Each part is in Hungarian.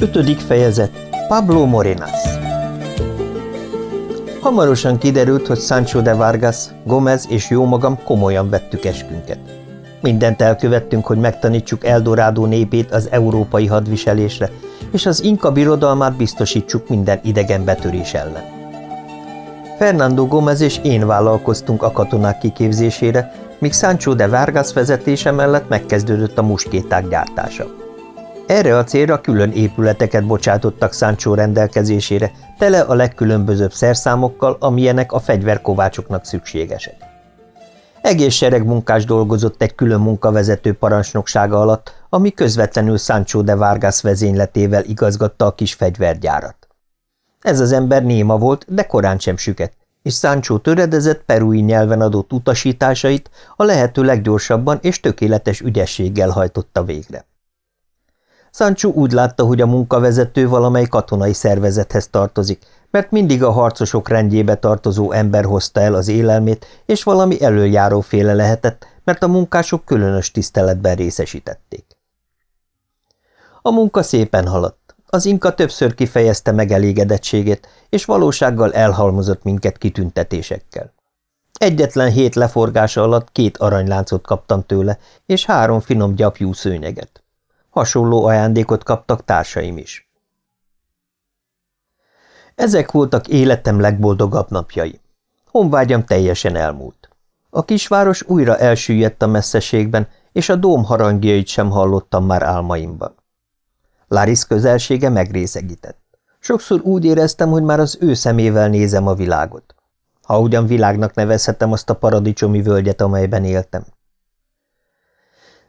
Ötödik fejezet Pablo Morenas Hamarosan kiderült, hogy Sancho de Vargas, Gomez és jó magam komolyan vettük eskünket. Mindent elkövettünk, hogy megtanítsuk Eldorádó népét az európai hadviselésre, és az inka birodalmát biztosítsuk minden idegen betörés ellen. Fernando Gomez és én vállalkoztunk a katonák kiképzésére, míg Sancho de Vargas vezetése mellett megkezdődött a muskéták gyártása. Erre a célra külön épületeket bocsátottak Sancho rendelkezésére, tele a legkülönbözőbb szerszámokkal, amilyenek a fegyverkovácsoknak szükségesek. Egész sereg munkás dolgozott egy külön munkavezető parancsnoksága alatt, ami közvetlenül Sancho de Vargas vezényletével igazgatta a kis fegyvergyárat. Ez az ember néma volt, de korán sem süket, és Sancho töredezett perui nyelven adott utasításait a lehető leggyorsabban és tökéletes ügyességgel hajtotta végre. Sancho úgy látta, hogy a munkavezető valamely katonai szervezethez tartozik, mert mindig a harcosok rendjébe tartozó ember hozta el az élelmét, és valami elöljáróféle lehetett, mert a munkások különös tiszteletben részesítették. A munka szépen haladt. Az inka többször kifejezte megelégedettségét, és valósággal elhalmozott minket kitüntetésekkel. Egyetlen hét leforgása alatt két aranyláncot kaptam tőle, és három finom gyapjú szőnyeget. Hasonló ajándékot kaptak társaim is. Ezek voltak életem legboldogabb napjai. Honvágyam teljesen elmúlt. A kisváros újra elsüllyedt a messzeségben, és a dóm harangjait sem hallottam már álmaimban. Laris közelsége megrészegített. Sokszor úgy éreztem, hogy már az ő szemével nézem a világot. Ha ugyan világnak nevezhetem azt a paradicsomi völgyet, amelyben éltem.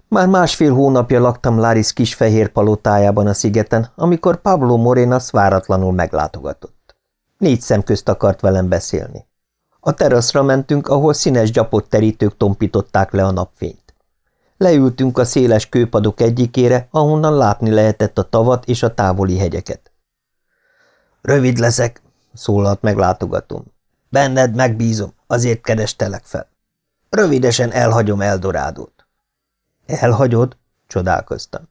Már másfél hónapja laktam Laris kis fehér palotájában a szigeten, amikor Pablo Morenas váratlanul meglátogatott. Négy szem közt akart velem beszélni. A teraszra mentünk, ahol színes gyapott terítők tompították le a napfényt. Leültünk a széles kőpadok egyikére, ahonnan látni lehetett a tavat és a távoli hegyeket. Rövid leszek, szólalt meglátogatom. Benned megbízom, azért kerestelek fel. Rövidesen elhagyom Eldorádót. Elhagyod? Csodálkoztam.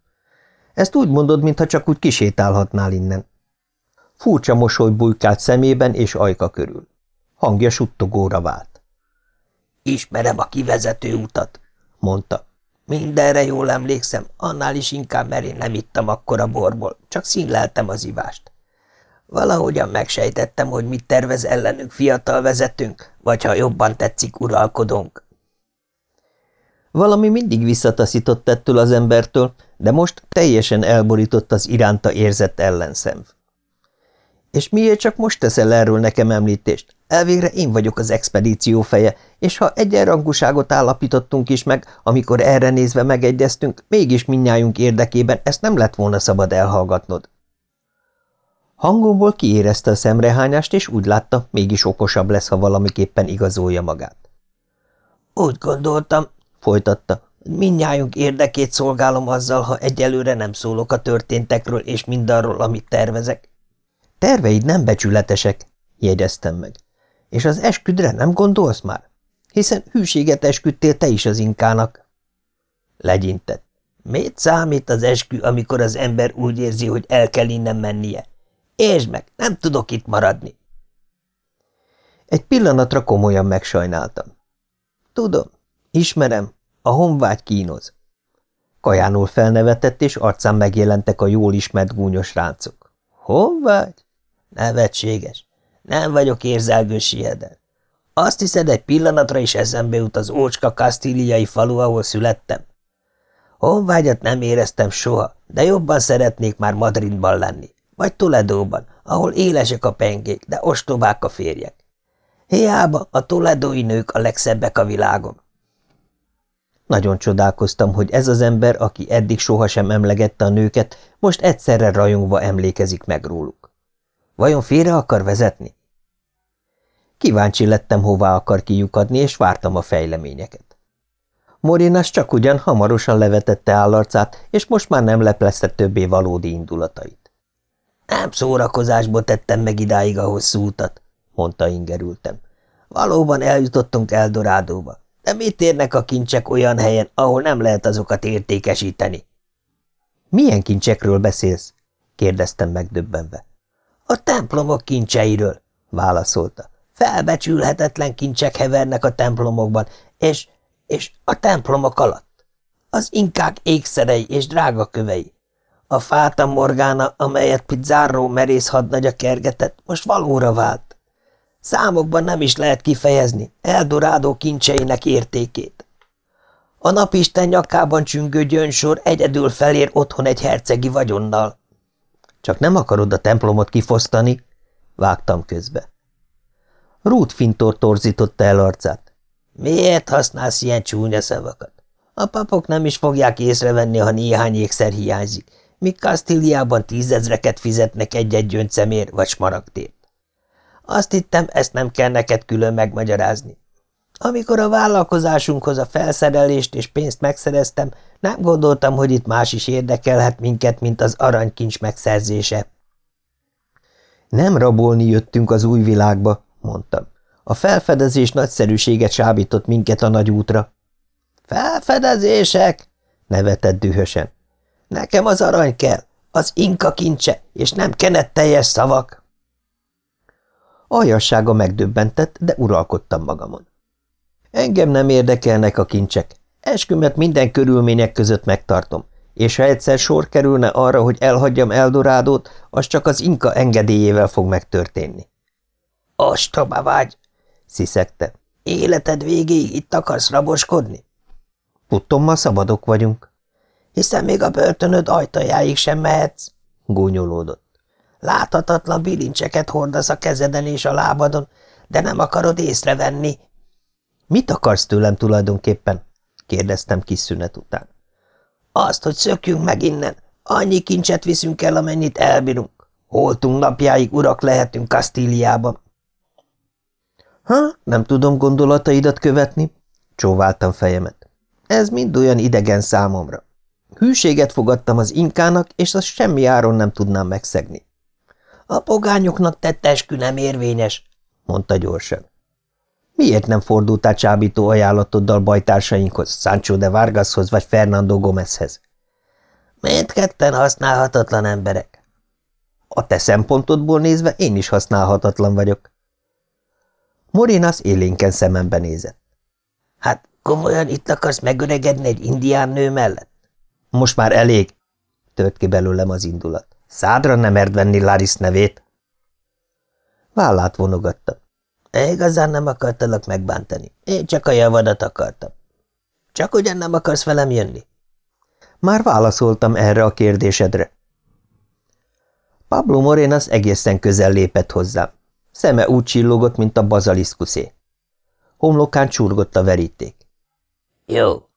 Ezt úgy mondod, mintha csak úgy kisétálhatnál innen. Furcsa mosoly bujkált szemében és ajka körül. Hangja suttogóra vált. Ismerem a kivezető utat, mondta. Mindenre jól emlékszem, annál is inkább, mert én nem ittam akkor a borból, csak színleltem az ivást. Valahogyan megsejtettem, hogy mit tervez ellenünk fiatal vezetünk, vagy ha jobban tetszik, uralkodónk. Valami mindig visszataszított ettől az embertől, de most teljesen elborított az iránta érzett ellenszemv. És miért csak most teszel erről nekem említést? Elvégre én vagyok az expedíció feje, és ha egyenrangúságot állapítottunk is meg, amikor erre nézve megegyeztünk, mégis minnyájunk érdekében ezt nem lett volna szabad elhallgatnod. Hangomból kiérezte a szemrehányást, és úgy látta, mégis okosabb lesz, ha valamiképpen igazolja magát. Úgy gondoltam, folytatta. Mindnyájunk érdekét szolgálom azzal, ha egyelőre nem szólok a történtekről és mindarról, amit tervezek. Terveid nem becsületesek, jegyeztem meg. És az esküdre nem gondolsz már? Hiszen hűséget esküdtél te is az inkának. Legyintett. Miért számít az eskü, amikor az ember úgy érzi, hogy el kell innen mennie? Értsd meg, nem tudok itt maradni. Egy pillanatra komolyan megsajnáltam. Tudom, ismerem, a honvágy kínoz. Kajánul felnevetett, és arcán megjelentek a jól ismert gúnyos ráncok. Honvágy? Nevetséges. Nem vagyok érzelgő sieder. Azt hiszed, egy pillanatra is eszembe jut az ócska kasztíliai falu, ahol születtem? Honvágyat nem éreztem soha, de jobban szeretnék már Madridban lenni, vagy Toledóban, ahol élesek a pengék, de ostobák a férjek. Hiába a toledói nők a legszebbek a világon. Nagyon csodálkoztam, hogy ez az ember, aki eddig sohasem emlegette a nőket, most egyszerre rajongva emlékezik meg róluk. Vajon félre akar vezetni? Kíváncsi lettem, hová akar kiukadni, és vártam a fejleményeket. Morinas csak ugyan hamarosan levetette állarcát, és most már nem leplezte többé valódi indulatait. Nem szórakozásból tettem meg idáig a hosszú utat, mondta ingerültem. Valóban eljutottunk Eldorádóba. De mit érnek a kincsek olyan helyen, ahol nem lehet azokat értékesíteni? Milyen kincsekről beszélsz? kérdeztem megdöbbenve. A templomok kincseiről, válaszolta. Felbecsülhetetlen kincsek hevernek a templomokban, és, és a templomok alatt. Az inkák ékszerei és drága kövei. A fáta morgána, amelyet Pizzáró merész hadnagya kergetett, most valóra vált. Számokban nem is lehet kifejezni Eldorádó kincseinek értékét. A napisten nyakában csüngő gyönsor egyedül felér otthon egy hercegi vagyonnal. Csak nem akarod a templomot kifosztani? Vágtam közbe. Ruth Fintor torzította el arcát. Miért használsz ilyen csúnya szavakat? A papok nem is fogják észrevenni, ha néhány ékszer hiányzik, míg Kastíliában tízezreket fizetnek egy-egy gyöncsemér vagy smaragdért. Azt hittem, ezt nem kell neked külön megmagyarázni. Amikor a vállalkozásunkhoz a felszerelést és pénzt megszereztem, nem gondoltam, hogy itt más is érdekelhet minket, mint az aranykincs megszerzése. Nem rabolni jöttünk az új világba, mondtam. A felfedezés nagyszerűséget sábított minket a nagy útra. Felfedezések? nevetett dühösen. Nekem az arany kell, az inka kincse, és nem teljes szavak. Aljassága megdöbbentett, de uralkodtam magamon. Engem nem érdekelnek a kincsek. Eskümet minden körülmények között megtartom, és ha egyszer sor kerülne arra, hogy elhagyjam Eldorádót, az csak az inka engedélyével fog megtörténni. – Ostoba vagy! – sziszegte. – Életed végéig itt akarsz raboskodni? – Tudtommal szabadok vagyunk. – Hiszen még a börtönöd ajtajáig sem mehetsz – gúnyolódott. – Láthatatlan bilincseket hordasz a kezeden és a lábadon, de nem akarod észrevenni, Mit akarsz tőlem tulajdonképpen? kérdeztem kis szünet után. Azt, hogy szökjünk meg innen. Annyi kincset viszünk el, amennyit elbírunk. Holtunk napjáig urak lehetünk Kastíliában. Ha, nem tudom gondolataidat követni, csóváltam fejemet. Ez mind olyan idegen számomra. Hűséget fogadtam az inkának, és azt semmi áron nem tudnám megszegni. A pogányoknak tett eskü nem érvényes, mondta gyorsan. Miért nem fordultál csábító ajánlatoddal bajtársainkhoz, Sancho de Vargashoz vagy Fernando Gomezhez? Mindketten használhatatlan emberek. A te szempontodból nézve én is használhatatlan vagyok. Morinas élénken szemembe nézett. Hát komolyan itt akarsz megöregedni egy indián nő mellett? Most már elég, tört ki belőlem az indulat. Szádra nem merd venni Laris nevét. Vállát vonogatta. Igazán nem akartalak megbántani. Én csak a javadat akartam. Csak ugyan nem akarsz velem jönni? Már válaszoltam erre a kérdésedre. Pablo Morenas egészen közel lépett hozzám. Szeme úgy csillogott, mint a bazaliszkuszé. Homlokán csurgott a veríték. Jó,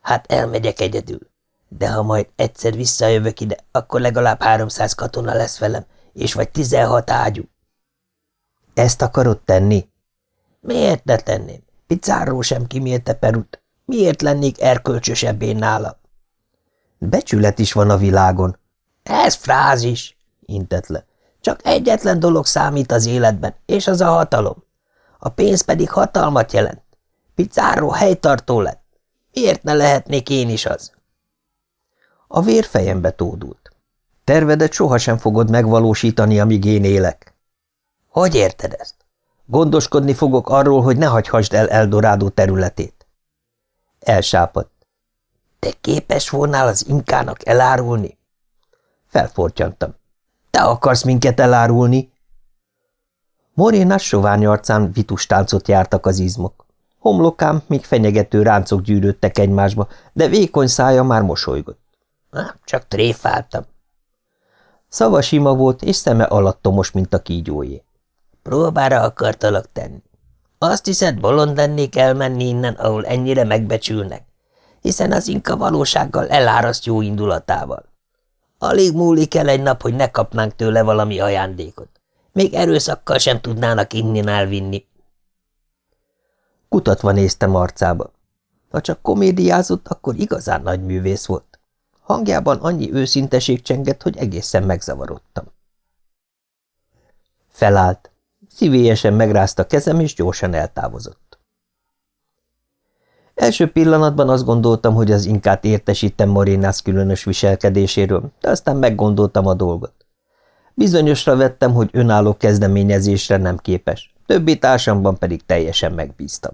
hát elmegyek egyedül. De ha majd egyszer visszajövök ide, akkor legalább háromszáz katona lesz velem, és vagy tizenhat ágyú. Ezt akarod tenni? Miért ne tenném? Pizzáró sem kimérte Perut. Miért lennék erkölcsösebb én nála? Becsület is van a világon. Ez frázis, intett le. Csak egyetlen dolog számít az életben, és az a hatalom. A pénz pedig hatalmat jelent. Pizzáró helytartó lett. Miért ne lehetnék én is az? A vér fejembe tódult. Tervedet sohasem fogod megvalósítani, amíg én élek. Hogy érted ezt? Gondoskodni fogok arról, hogy ne hagyhassd el Eldorádó területét. Elsápadt. Te képes volnál az inkának elárulni? Felfortyantam. Te akarsz minket elárulni? Morénás sovány arcán vitus táncot jártak az izmok. Homlokám, még fenyegető ráncok gyűrődtek egymásba, de vékony szája már mosolygott. Csak tréfáltam. Szava sima volt, és szeme alattomos, mint a kígyójé. Próbára akartalak tenni. Azt hiszed, bolond lennék elmenni innen, ahol ennyire megbecsülnek, hiszen az inka valósággal eláraszt jó indulatával. Alig múlik el egy nap, hogy ne kapnánk tőle valami ajándékot. Még erőszakkal sem tudnának innen elvinni. Kutatva néztem arcába. Ha csak komédiázott, akkor igazán nagy művész volt. Hangjában annyi őszinteség csengett, hogy egészen megzavarodtam. Felállt. Szívélyesen megrázta kezem, és gyorsan eltávozott. Első pillanatban azt gondoltam, hogy az inkát értesítem Morinász különös viselkedéséről, de aztán meggondoltam a dolgot. Bizonyosra vettem, hogy önálló kezdeményezésre nem képes, többi társamban pedig teljesen megbíztam.